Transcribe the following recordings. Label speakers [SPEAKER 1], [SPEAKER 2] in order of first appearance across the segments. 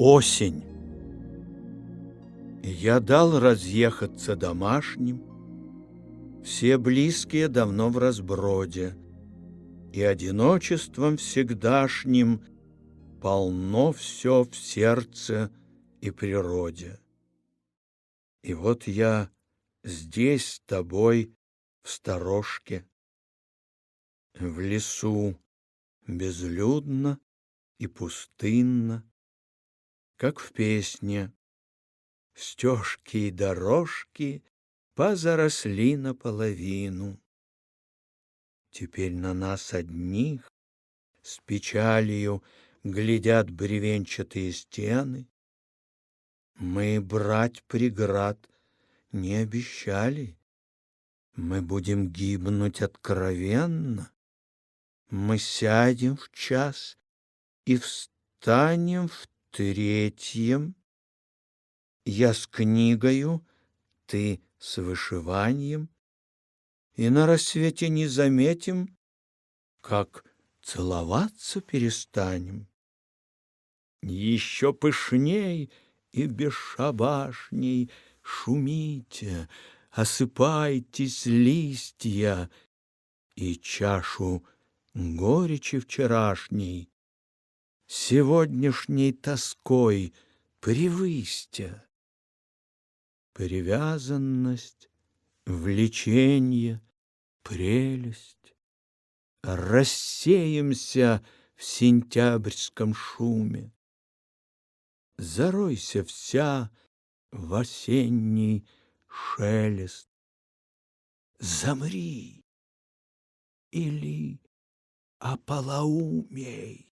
[SPEAKER 1] Осень. Я дал разъехаться домашним, Все близкие давно в разброде, И одиночеством всегдашним Полно все в сердце и природе. И вот я здесь с тобой в сторожке, В лесу безлюдно и пустынно, как в песне. Стежки и дорожки позаросли наполовину. Теперь на нас одних с печалью глядят бревенчатые стены. Мы брать преград не обещали. Мы будем гибнуть откровенно. Мы сядем в час и встанем в третьем я с книгою, ты с вышиванием, и на рассвете не заметим, как целоваться перестанем. Еще пышней и бесшабашней шумите, осыпайтесь листья, и чашу горечи вчерашней сегодняшней тоской превыстя. Привязанность, влечение, прелесть. Рассеемся в сентябрьском шуме. Заройся вся в осенний шелест. Замри или ополоумей.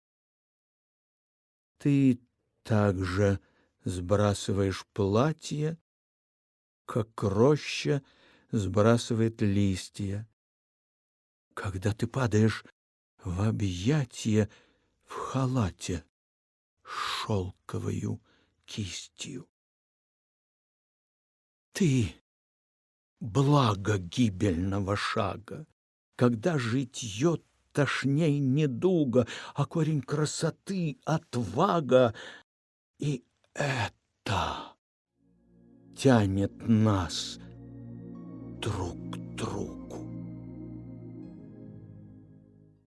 [SPEAKER 1] Ты также сбрасываешь платье, как роща сбрасывает листья. Когда ты падаешь в объятия в халате шелковою кистью. Ты — благо гибельного шага, когда житье тошней недуга, а корень красоты — отвага. И это тянет нас друг к другу.